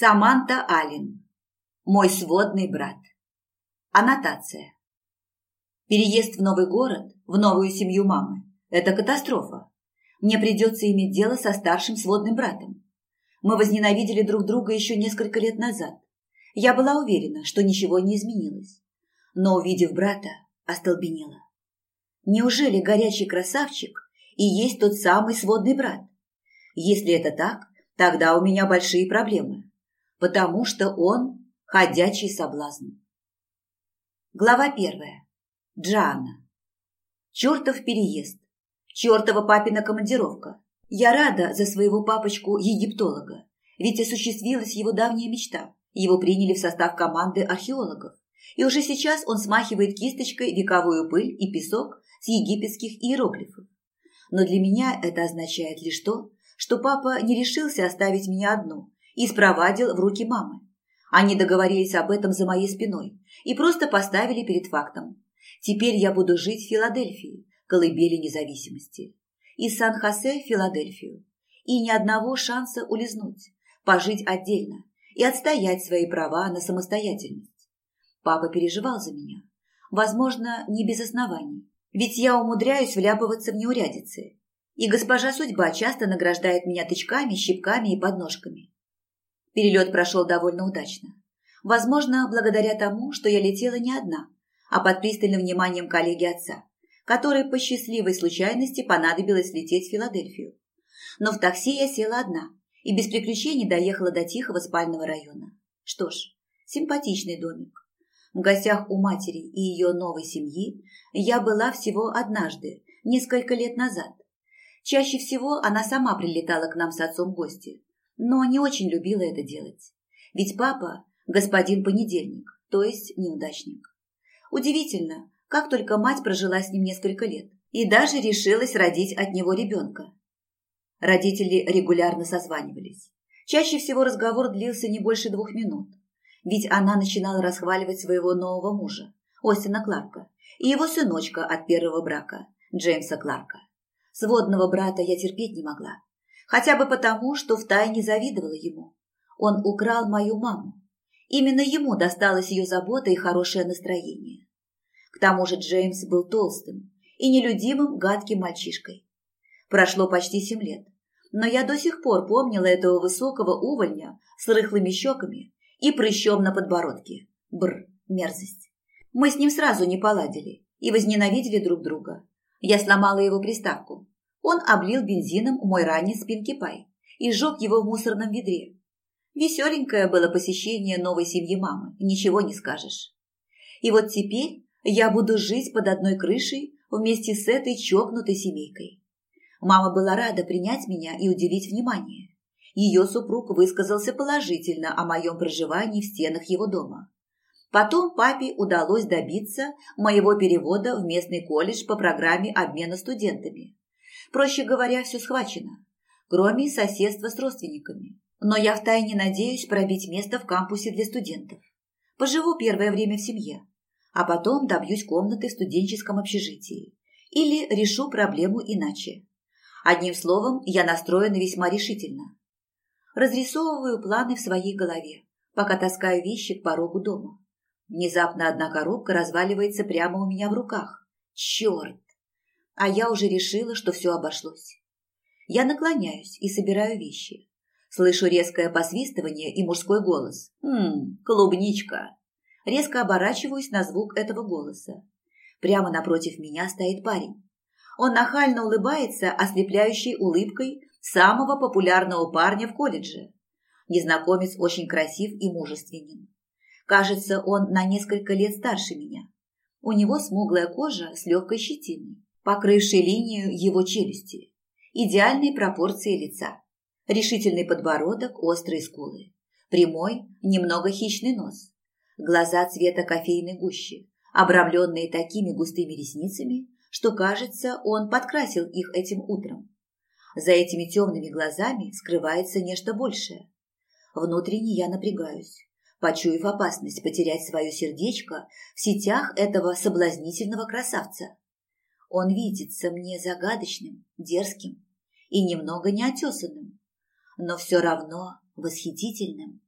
Саманта Аллен. Мой сводный брат. Аннотация. Переезд в новый город, в новую семью мамы – это катастрофа. Мне придется иметь дело со старшим сводным братом. Мы возненавидели друг друга еще несколько лет назад. Я была уверена, что ничего не изменилось. Но, увидев брата, остолбенела. Неужели горячий красавчик и есть тот самый сводный брат? Если это так, тогда у меня большие проблемы потому что он – ходячий соблазн. Глава первая. Джана. Чертов переезд. Чертова папина командировка. Я рада за своего папочку-египтолога, ведь осуществилась его давняя мечта. Его приняли в состав команды археологов. И уже сейчас он смахивает кисточкой вековую пыль и песок с египетских иероглифов. Но для меня это означает лишь то, что папа не решился оставить меня одну и спровадил в руки мамы. Они договорились об этом за моей спиной и просто поставили перед фактом. Теперь я буду жить в Филадельфии, колыбели независимости. Из Сан-Хосе в Филадельфию. И ни одного шанса улизнуть, пожить отдельно и отстоять свои права на самостоятельность. Папа переживал за меня. Возможно, не без оснований. Ведь я умудряюсь вляпываться в неурядицы. И госпожа судьба часто награждает меня тычками, щипками и подножками. Перелет прошел довольно удачно. Возможно, благодаря тому, что я летела не одна, а под пристальным вниманием коллеги отца, которой по счастливой случайности понадобилось лететь в Филадельфию. Но в такси я села одна и без приключений доехала до тихого спального района. Что ж, симпатичный домик. В гостях у матери и ее новой семьи я была всего однажды, несколько лет назад. Чаще всего она сама прилетала к нам с отцом в гости, но не очень любила это делать. Ведь папа – господин понедельник, то есть неудачник. Удивительно, как только мать прожила с ним несколько лет и даже решилась родить от него ребенка. Родители регулярно созванивались. Чаще всего разговор длился не больше двух минут, ведь она начинала расхваливать своего нового мужа, Остина Кларка, и его сыночка от первого брака, Джеймса Кларка. Сводного брата я терпеть не могла, Хотя бы потому, что втайне завидовала ему. Он украл мою маму. Именно ему досталась ее забота и хорошее настроение. К тому же Джеймс был толстым и нелюдимым гадким мальчишкой. Прошло почти семь лет, но я до сих пор помнила этого высокого увольня с рыхлыми щеками и прыщом на подбородке. Бр, мерзость. Мы с ним сразу не поладили и возненавидели друг друга. Я сломала его приставку, он облил бензином мой ранец спинки Пай и сжег его в мусорном ведре. Веселенькое было посещение новой семьи мамы, ничего не скажешь. И вот теперь я буду жить под одной крышей вместе с этой чокнутой семейкой. Мама была рада принять меня и уделить внимание. Ее супруг высказался положительно о моем проживании в стенах его дома. Потом папе удалось добиться моего перевода в местный колледж по программе обмена студентами. Проще говоря, все схвачено. Кроме соседства с родственниками. Но я втайне надеюсь пробить место в кампусе для студентов. Поживу первое время в семье. А потом добьюсь комнаты в студенческом общежитии. Или решу проблему иначе. Одним словом, я настроена весьма решительно. Разрисовываю планы в своей голове, пока таскаю вещи к порогу дома. Внезапно одна коробка разваливается прямо у меня в руках. Черт! а я уже решила, что все обошлось. Я наклоняюсь и собираю вещи. Слышу резкое посвистывание и мужской голос. «Ммм, клубничка!» Резко оборачиваюсь на звук этого голоса. Прямо напротив меня стоит парень. Он нахально улыбается ослепляющей улыбкой самого популярного парня в колледже. Незнакомец очень красив и мужественен. Кажется, он на несколько лет старше меня. У него смуглая кожа с легкой щетиной покрывший линию его челюсти, идеальные пропорции лица, решительный подбородок, острые скулы, прямой, немного хищный нос, глаза цвета кофейной гущи, обрамленные такими густыми ресницами, что, кажется, он подкрасил их этим утром. За этими темными глазами скрывается нечто большее. Внутренне я напрягаюсь, почуяв опасность потерять свое сердечко в сетях этого соблазнительного красавца. Он видится мне загадочным, дерзким и немного неотесанным, но все равно восхитительным.